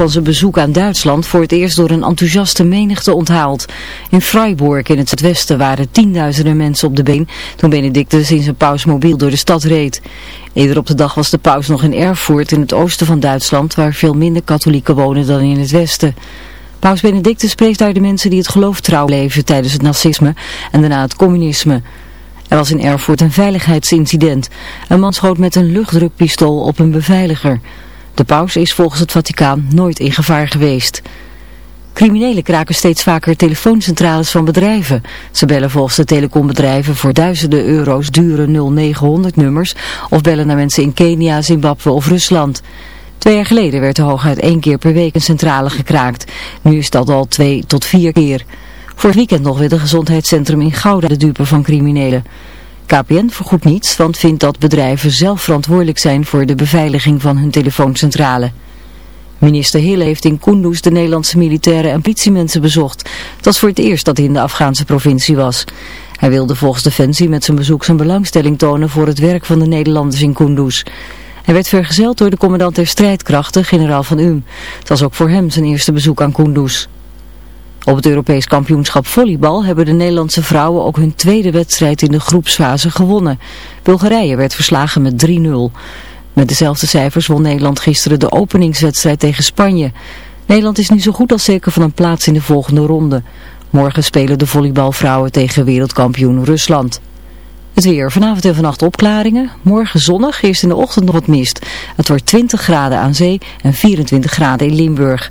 van zijn bezoek aan Duitsland voor het eerst door een enthousiaste menigte onthaald. In Freiburg in het zuidwesten waren tienduizenden mensen op de been toen Benedictus in zijn pausmobiel door de stad reed. Eerder op de dag was de paus nog in Erfurt in het oosten van Duitsland waar veel minder katholieken wonen dan in het westen. Paus Benedictus prees daar de mensen die het geloof trouw leven tijdens het nazisme en daarna het communisme. Er was in Erfurt een veiligheidsincident. Een man schoot met een luchtdrukpistool op een beveiliger. De paus is volgens het Vaticaan nooit in gevaar geweest. Criminelen kraken steeds vaker telefooncentrales van bedrijven. Ze bellen volgens de telecombedrijven voor duizenden euro's dure 0900 nummers of bellen naar mensen in Kenia, Zimbabwe of Rusland. Twee jaar geleden werd er hooguit één keer per week een centrale gekraakt. Nu is dat al twee tot vier keer. Vorig weekend nog werd een gezondheidscentrum in Gouda de dupe van criminelen. KPN vergoedt niets, want vindt dat bedrijven zelf verantwoordelijk zijn voor de beveiliging van hun telefooncentrale. Minister Hille heeft in Kunduz de Nederlandse militairen en politiemensen bezocht. Dat was voor het eerst dat hij in de Afghaanse provincie was. Hij wilde volgens Defensie met zijn bezoek zijn belangstelling tonen voor het werk van de Nederlanders in Kunduz. Hij werd vergezeld door de commandant der strijdkrachten, generaal Van Um. Het was ook voor hem zijn eerste bezoek aan Kunduz. Op het Europees kampioenschap volleybal hebben de Nederlandse vrouwen ook hun tweede wedstrijd in de groepsfase gewonnen. Bulgarije werd verslagen met 3-0. Met dezelfde cijfers won Nederland gisteren de openingswedstrijd tegen Spanje. Nederland is nu zo goed als zeker van een plaats in de volgende ronde. Morgen spelen de volleybalvrouwen tegen wereldkampioen Rusland. Het weer. Vanavond en vannacht opklaringen. Morgen zonnig. Eerst in de ochtend nog wat mist. Het wordt 20 graden aan zee en 24 graden in Limburg.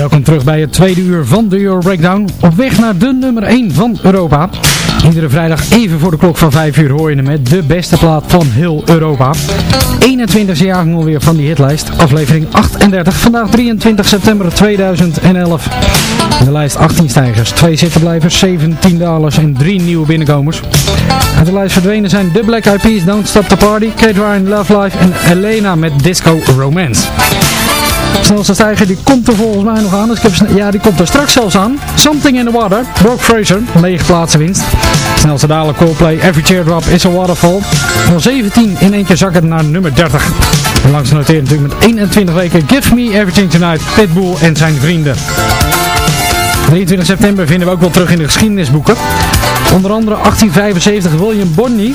Welkom terug bij het tweede uur van de Euro Breakdown. Op weg naar de nummer 1 van Europa. Iedere vrijdag even voor de klok van 5 uur hoor je hem met de beste plaat van heel Europa. 21 jaar alweer van die hitlijst. Aflevering 38. Vandaag 23 september 2011. In de lijst 18 stijgers, 2 zittenblijvers, 17 dalers en 3 nieuwe binnenkomers. Uit de lijst verdwenen zijn The Black Eyed Peas, Don't Stop the Party, Kate Ryan, Love Life en Elena met Disco Romance. Snelste stijger die komt er volgens mij nog aan. Dus ik heb, ja, die komt er straks zelfs aan. Something in the Water. Brooke Fraser. 9 plaatsen winst. Snelste daler Coldplay. Every Teardrop is a Waterfall. Van 17 in één keer zakken naar nummer 30. En langs genoteerd natuurlijk met 21 weken Give Me Everything Tonight. Pitbull en zijn vrienden. 23 september vinden we ook wel terug in de geschiedenisboeken. Onder andere 1875 William Bonney,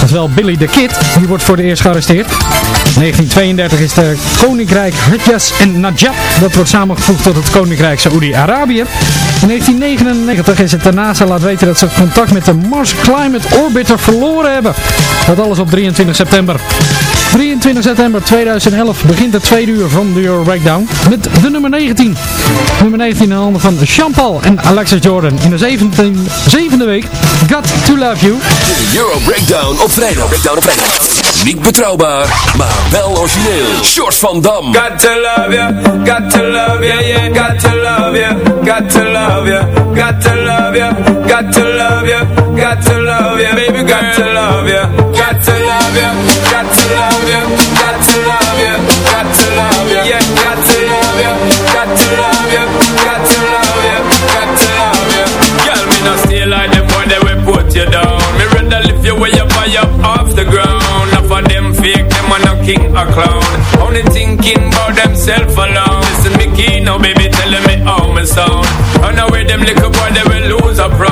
dat wel Billy the Kid, die wordt voor de eerst gearresteerd. 1932 is de Koninkrijk Hutjas en Najaf, dat wordt samengevoegd tot het Koninkrijk Saoedi-Arabië. In 1999 is het de NASA laat weten dat ze contact met de Mars Climate Orbiter verloren hebben. Dat alles op 23 september. 23 september 2011 begint het tweede uur van de Euro Breakdown met de nummer 19. Nummer 19 in de handen van Jean-Paul en Alexis Jordan in de 17, zevende week Got To Love You. De Euro Breakdown op vrijdag. Breakdown op vrijdag. Niet betrouwbaar, maar wel origineel. Short van Dam. Got to love you, got to love you, yeah, got to love you, got to love you, got to love you, got to love you, got to love you, baby, got to love you, got to love you, you down. Me rather lift you way up high up off the ground. Enough of them fake, them are no king or clown. Only thinking about themself alone. Listen, me key now, baby, telling me how me sound. Run away, them little boy, they will lose up round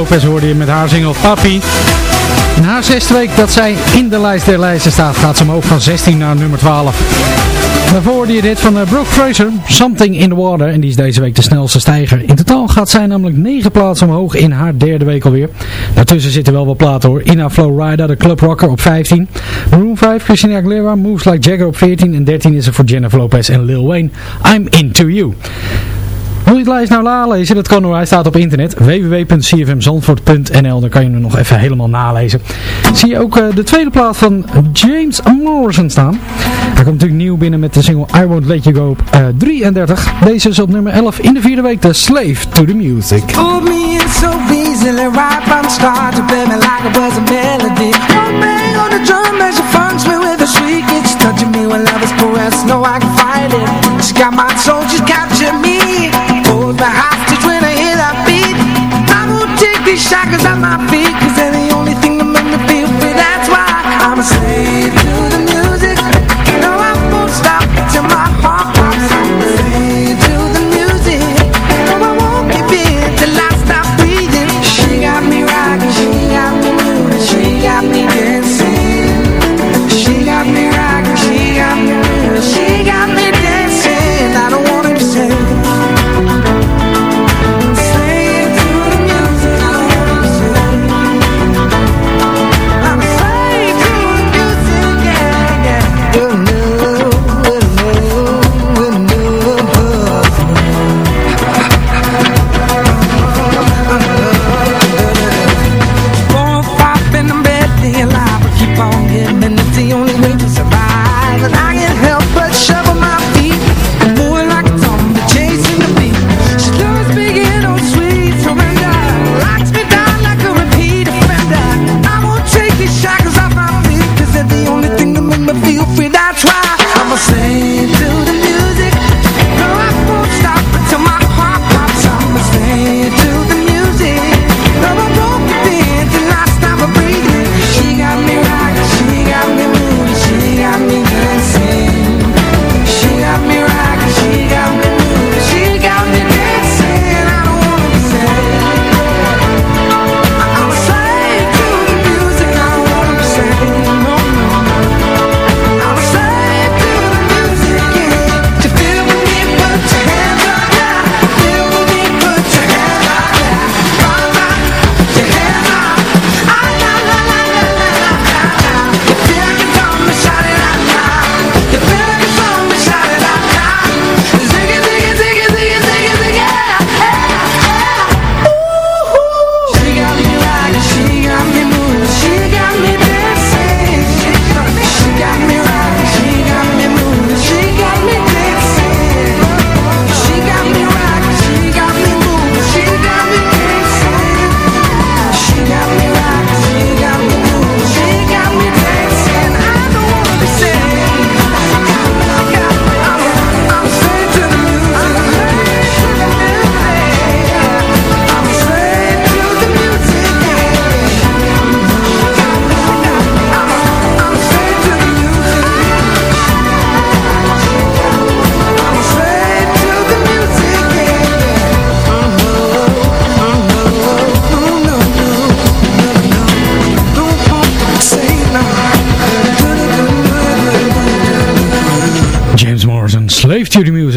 Lopez hoorde je met haar single Papi. Na zesde week dat zij in de lijst der lijsten staat, gaat ze omhoog van 16 naar nummer 12. Daarvoor hoorde je dit van eh, Brooke Fraser, Something in the Water. En die is deze week de snelste stijger. In totaal gaat zij namelijk 9 plaatsen omhoog in haar derde week alweer. Daartussen zitten wel wat platen hoor. Ina Flowrider, de Club Rocker op 15. Room 5, Christina Aguilera, Moves Like Jagger op 14. En 13 is er voor Jennifer Lopez en Lil Wayne. I'm Into You. Wil je het lijst nou nalezen? Dat kan hoor, hij staat op internet. www.cfmzandvoort.nl Dan kan je hem nog even helemaal nalezen. Zie je ook uh, de tweede plaats van James Morrison staan. Hij komt natuurlijk nieuw binnen met de single I Won't Let You Go op eh, uh, 33. Deze is op nummer 11 in de vierde week. The Slave to the Music. Come me in so easily right from the start. to play me like it was a melody. One bang on the drum as she funks me with a shriek. It's touching me when love is pressed. No, I can fight it. She got my soul, she's got shackles at my feet.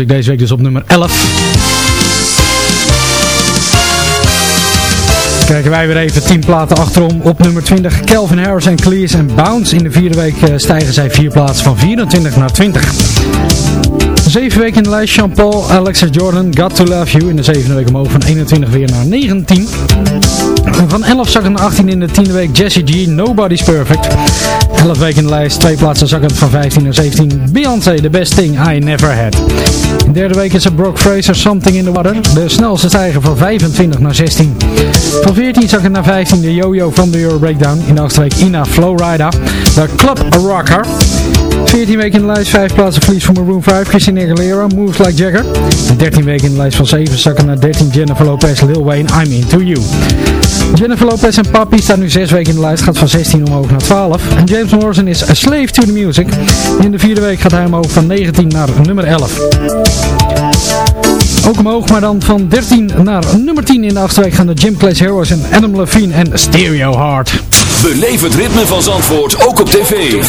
Music. Deze week dus op nummer 11. Kijken wij weer even 10 platen achterom. Op nummer 20 Calvin Harris en Clears en Bounce. In de vierde week eh, stijgen zij vier plaatsen van 24 naar 20. Zeven weken in de lijst Jean-Paul, Alexis Jordan, Got To Love You. In de zevende week omhoog van 21 weer naar 19. Van 11 zakken naar 18 in de tiende week Jesse G, Nobody's Perfect. 11 weken in de lijst, twee plaatsen zakken van 15 naar 17. Beyoncé, The Best Thing I Never Had. In de derde week is het Brooke Fraser, Something in the Water. De snelste stijger van 25 naar 16. Van 14 zakken naar 15 de Yo-Yo van de Euro Breakdown. In de achtste week Ina Flowrider, de Club Rocker. 14 weken in de lijst, 5 plaatsen verlies voor Maroon 5, Christina Aguilera, Moves Like Jagger. En 13 weken in de lijst van 7 zakken naar 13 Jennifer Lopez, Lil Wayne, I'm Into You. Jennifer Lopez en Papi staan nu 6 weken in de lijst, gaat van 16 omhoog naar 12. En James Morrison is a slave to the music. In de vierde week gaat hij omhoog van 19 naar nummer 11. Ook omhoog, maar dan van 13 naar nummer 10 in de achtste week gaan de Gym Class Heroes en Adam Levine en Stereo Heart. Beleef het ritme van Zandvoort ook op tv.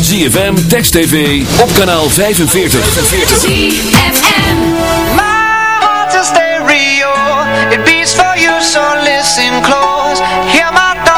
ZFM, Text TV, op kanaal 45. ZFM. My heart's a stereo. It beats for you, so listen close. Hear my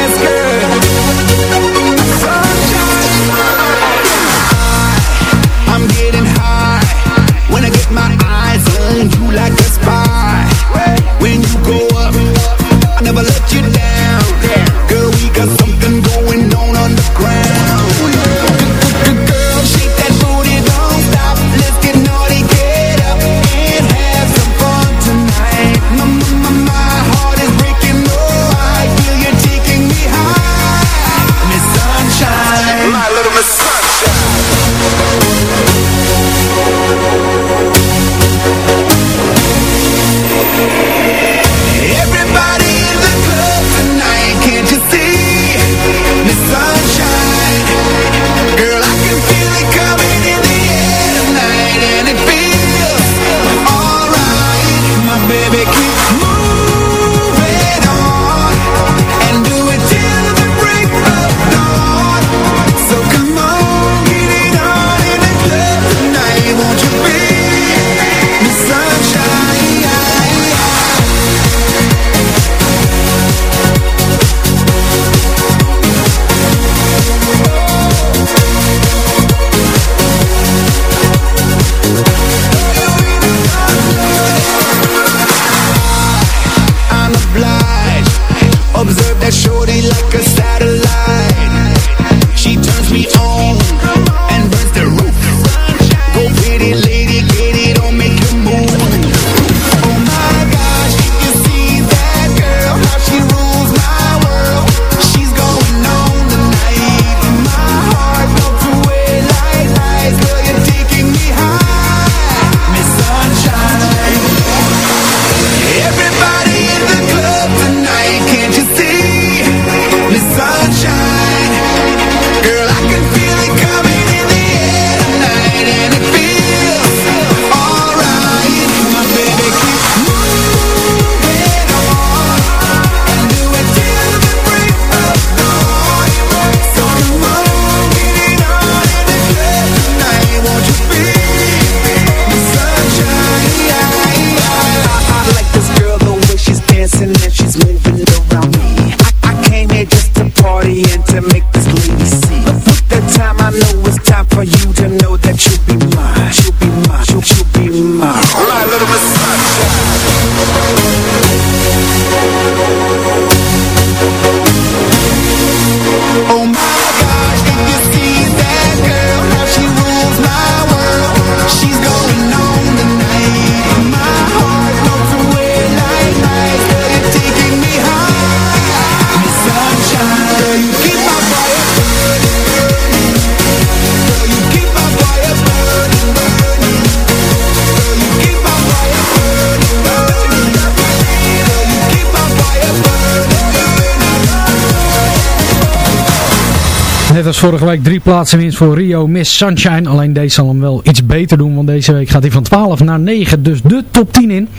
Net als vorige week drie plaatsen winst voor Rio Miss Sunshine. Alleen deze zal hem wel iets beter doen, want deze week gaat hij van 12 naar 9, dus de top 10 in.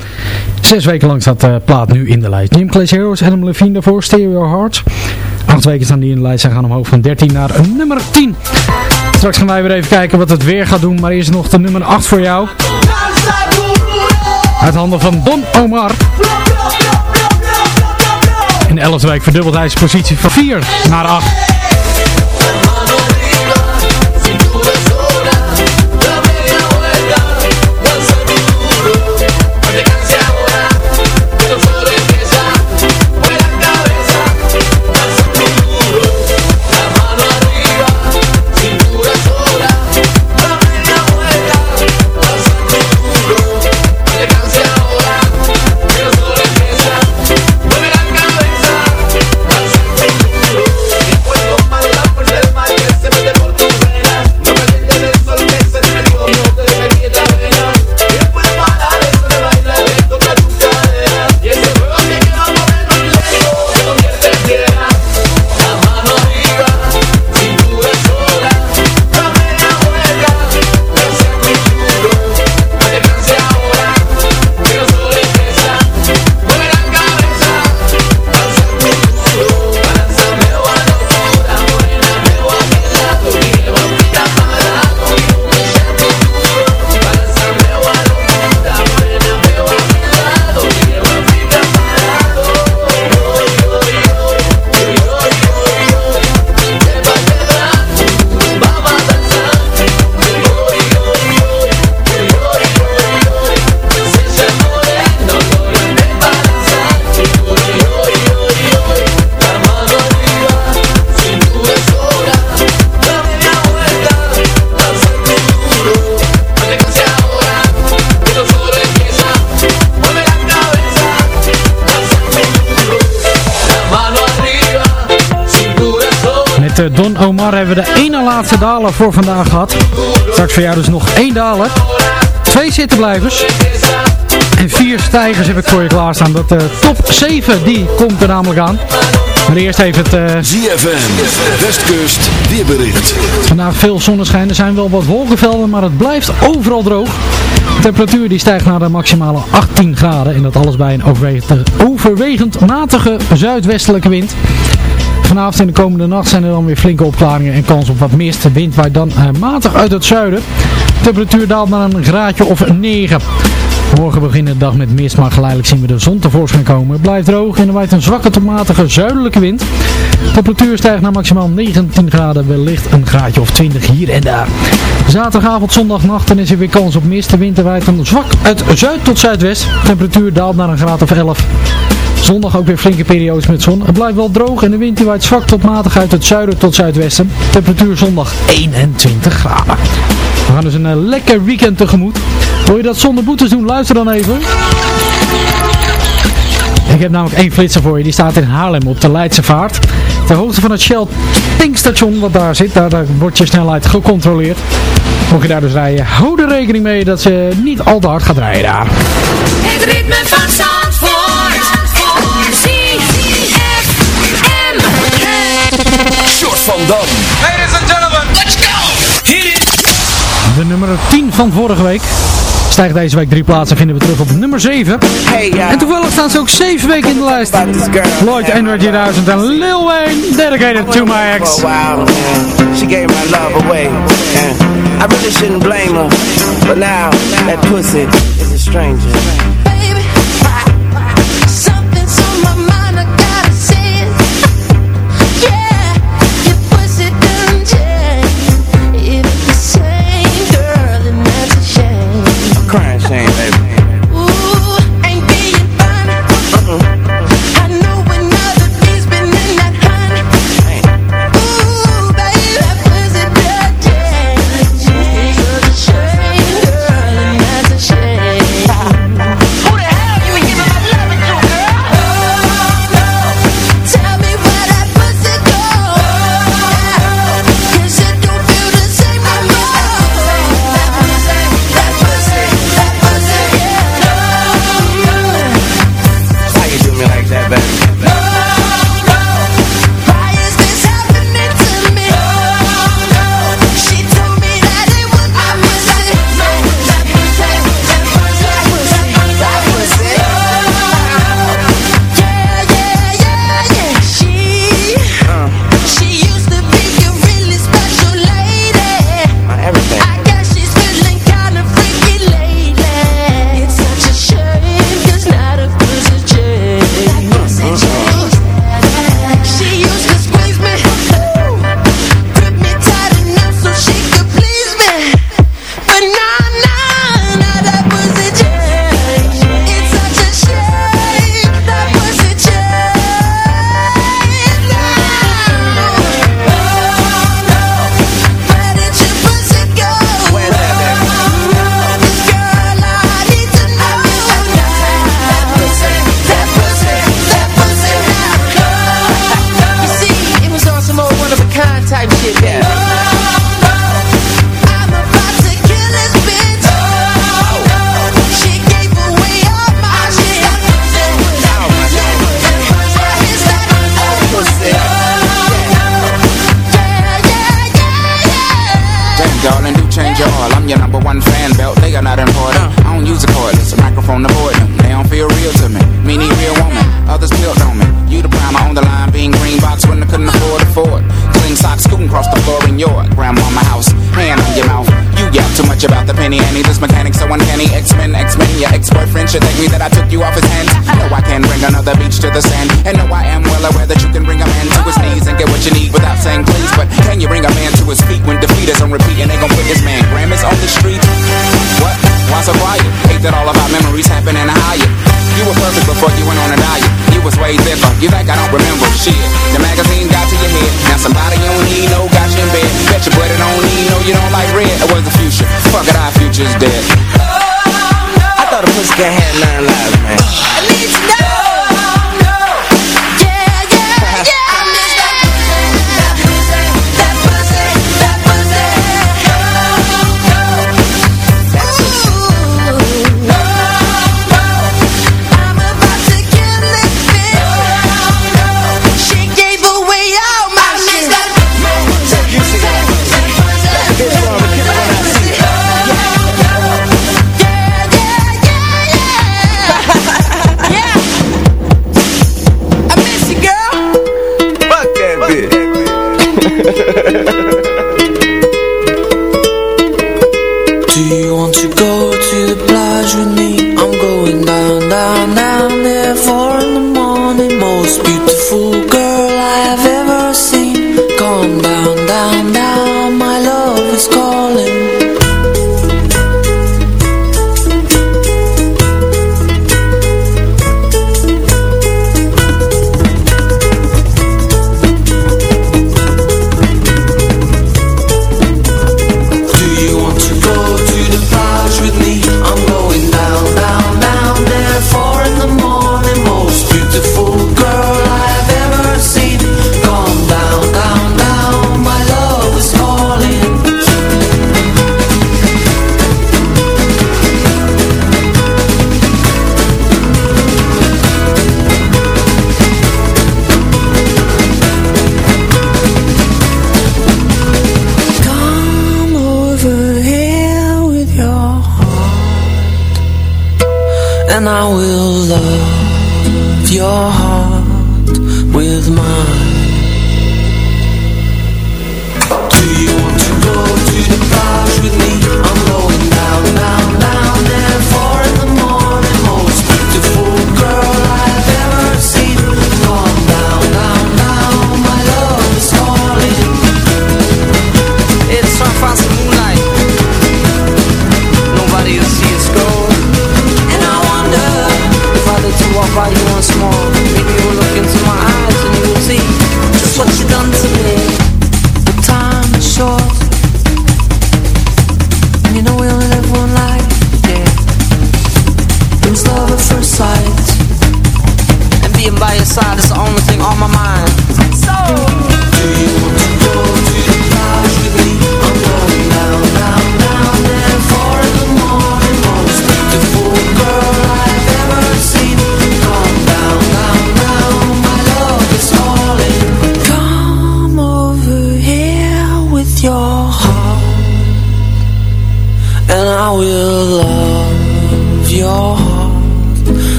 Zes weken lang staat de plaat nu in de lijst. Jim Clay's Heroes, Adam Levine daarvoor, Stereo Heart. Acht weken staan die in de lijst. Zij gaan omhoog van 13 naar nummer 10. Straks gaan wij weer even kijken wat het weer gaat doen, maar eerst nog de nummer 8 voor jou. Uit handen van Don Omar. In de 11e week verdubbelt hij zijn positie van 4 naar 8. Voor vandaag gehad. Straks voor jou dus nog één daler. Twee zittenblijvers. En vier stijgers heb ik voor je klaarstaan. Dat de top 7 die komt er namelijk aan. Maar eerst even het... eh, ZFM, Westkust, weerbericht. Vandaag veel zonneschijn. Er zijn wel wat wolkenvelden, maar het blijft overal droog. De temperatuur die stijgt naar de maximale 18 graden. En dat alles bij een overwegend, overwegend matige zuidwestelijke wind. Vanavond en de komende nacht zijn er dan weer flinke opklaringen en kans op wat mist. De wind waait dan eh, matig uit het zuiden. De temperatuur daalt naar een graadje of 9. Morgen begint de dag met mist, maar geleidelijk zien we de zon tevoorschijn komen. Het blijft droog en er waait een zwakke tot matige zuidelijke wind. Temperatuur stijgt naar maximaal 19 graden, wellicht een graadje of 20 hier en daar. Zaterdagavond, zondagnacht dan is er weer kans op mist. De wind waait dan zwak uit zuid tot zuidwest. De temperatuur daalt naar een graad of 11. Zondag ook weer flinke periodes met zon. Het blijft wel droog en de wind die waait zwak tot matig uit het zuiden tot zuidwesten. Temperatuur zondag 21 graden. We gaan dus een eh, lekker weekend tegemoet. Wil je dat zonder boetes doen? Luister dan even. Ik heb namelijk één flitser voor je. Die staat in Haarlem op de Leidse Vaart. Ter hoogte van het Shell tankstation wat daar zit. Daar, wordt je snelheid gecontroleerd. Mocht je daar dus rijden, hou er rekening mee dat ze niet al te hard gaat rijden daar. Het ritme van Zandvoort. Van Dam. Ladies and gentlemen, let's go! Hit it! De nummer 10 van vorige week. Stijgt deze week drie plaatsen vinden we terug op nummer 7. En toevallig staan ze ook 7 weken in de lijst. Lloyd Android 2000 en Lil Wayne, dedicated to my ex. Oh wow, man. She gave my love away. And I really shouldn't blame her. But now that pussy is a stranger. I thought a pussycat had nine lives, I will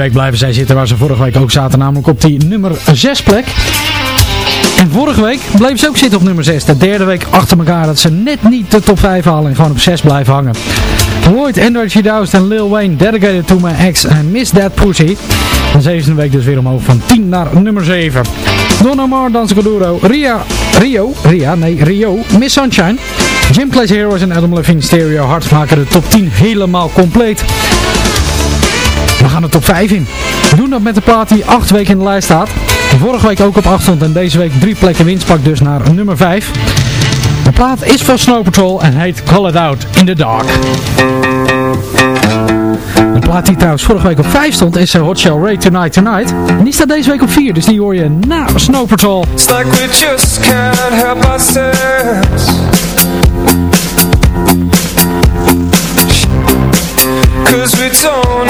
week blijven zij zitten waar ze vorige week ook zaten, namelijk op die nummer 6 plek. En vorige week bleef ze ook zitten op nummer 6. De derde week achter elkaar dat ze net niet de top 5 halen en gewoon op 6 blijven hangen. Lloyd, Android 2000 en Lil Wayne, Dedicated to My Ex en Miss That Pussy. De zevende week dus weer omhoog van 10 naar nummer 7. Don Omar, Danse Ria, Rio, Ria, nee, Rio, Miss Sunshine. Jim Clay's Heroes en Adam Levine Stereo Hearts maken de top 10 helemaal compleet. We gaan de top 5 in. We doen dat met de plaat die 8 weken in de lijst staat. Vorige week ook op 8 stond en deze week 3 plekken winst pakt dus naar nummer 5. De plaat is van Snow Patrol en heet Call It Out in the Dark. De plaat die trouwens vorige week op 5 stond is eh, Hot Shell Ray Tonight Tonight. En die staat deze week op 4, dus die hoor je na Snow Patrol. It's like we just can't help ourselves Cause we don't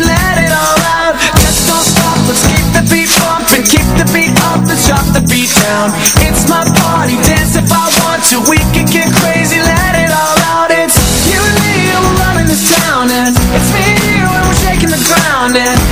pumping Keep the beat up, let's drop the beat down. It's my party, dance if I want to. We can get crazy, let it all out. It's you and me, and we're running this town And it's me and you, and we're shaking the ground And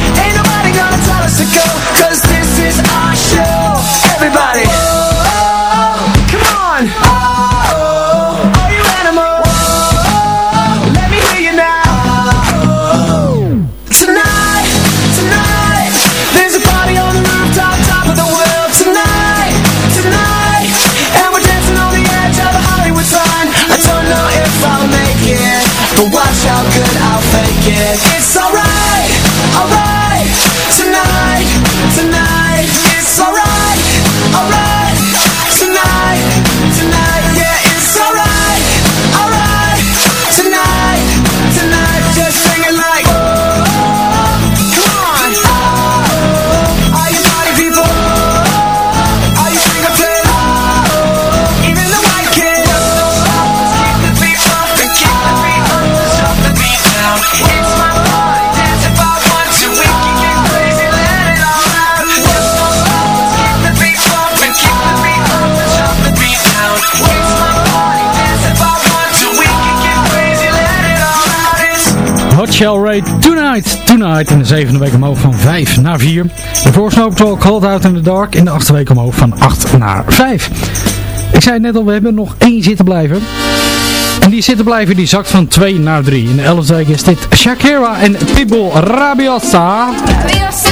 Shell Ray Tonight, Tonight. In de zevende week omhoog van 5 naar 4. De voor Snow Patrol Cold Out in the Dark. In de achtste week omhoog van 8 naar 5. Ik zei het net al, we hebben nog één zitten blijven. En die zitten blijven, die zakt van 2 naar 3. In de elfde week is dit Shakira en Pitbull Rabiosa. Rabiosa.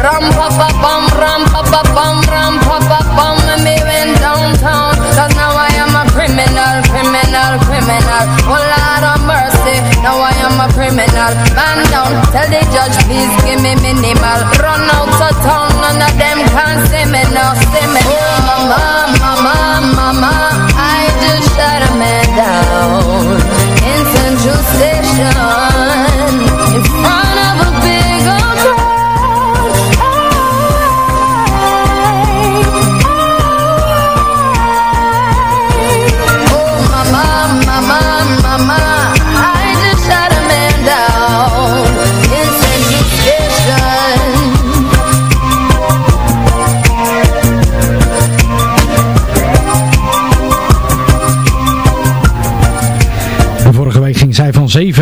Ram pa pa bum, ram pa pa bum, ram pa pa bum. And me went downtown, cause now I am a criminal, criminal, criminal. Oh Lord of mercy, now I am a criminal. Man down, tell the judge please give me minimal. Run out of town, none of them can see me now.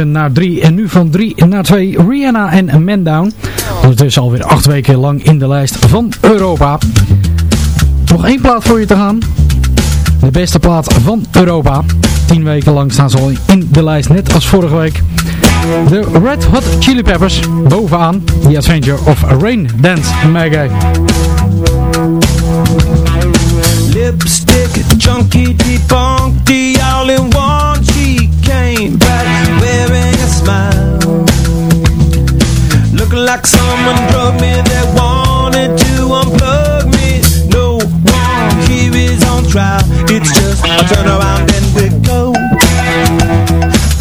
naar 3 en nu van 3 naar 2 Rihanna en Man Down. Ondertussen alweer 8 weken lang in de lijst van Europa. Nog één plaat voor je te gaan. De beste plaat van Europa. 10 weken lang staan ze al in de lijst, net als vorige week. De Red Hot Chili Peppers bovenaan. The Adventure of Rain Dance Maggie. Lipstick, junkie, debunk, the all in one. Like someone drug me that wanted to unplug me. No one here is on trial. It's just a turn around and we go.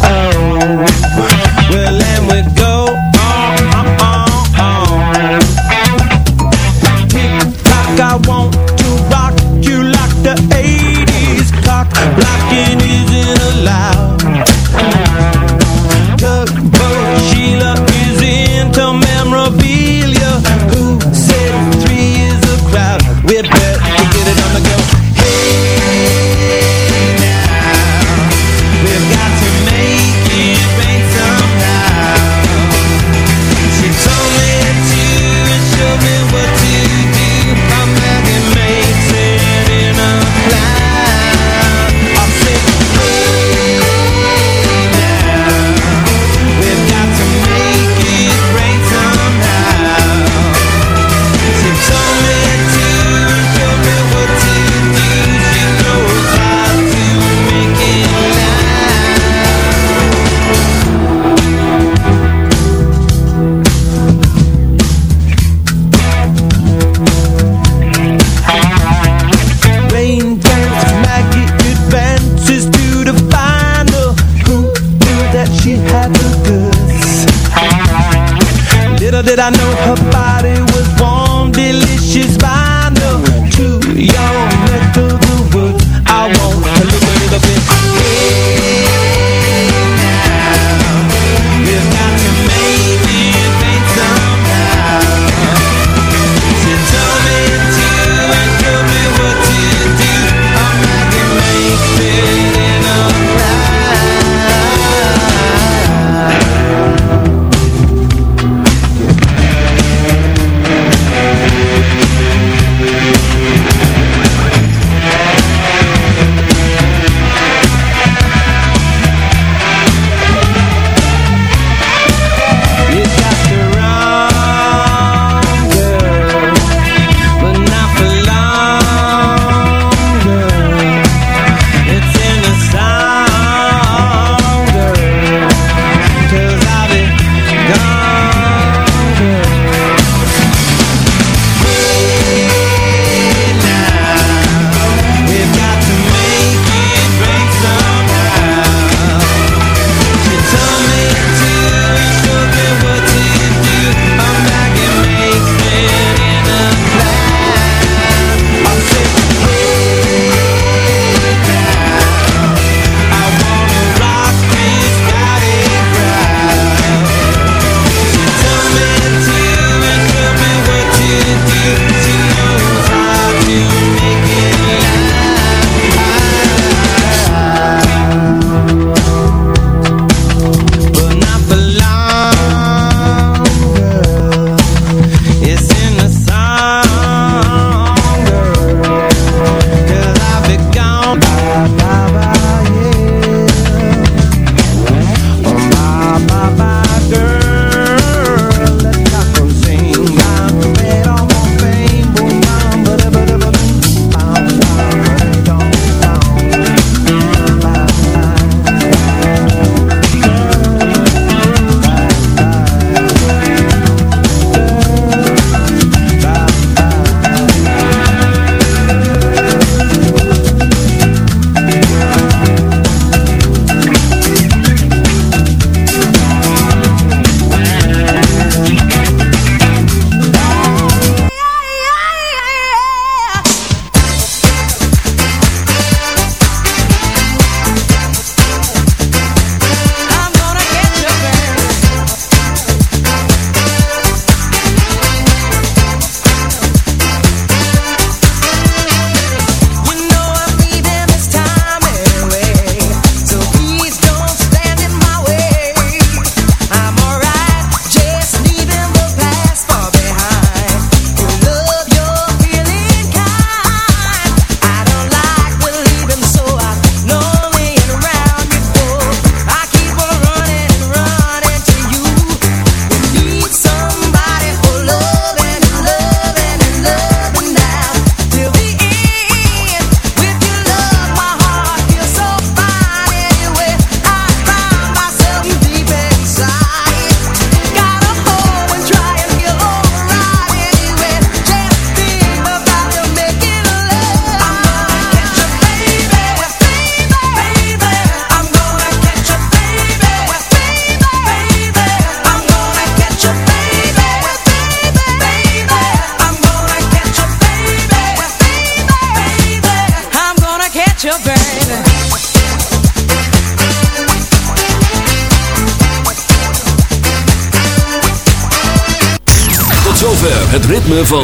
Oh, well, and we go. on, on, on. Tick tock, I want to rock you like the 80s. Cock blocking isn't allowed.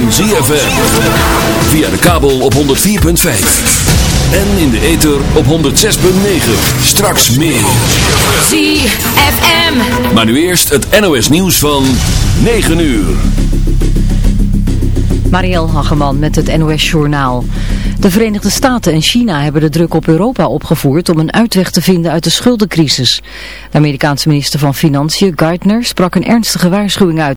Van ZFM. Via de kabel op 104.5. En in de ether op 106.9. Straks meer. ZFM. Maar nu eerst het NOS nieuws van 9 uur. Marielle Hageman met het NOS Journaal. De Verenigde Staten en China hebben de druk op Europa opgevoerd om een uitweg te vinden uit de schuldencrisis. De Amerikaanse minister van Financiën, Gardner, sprak een ernstige waarschuwing uit.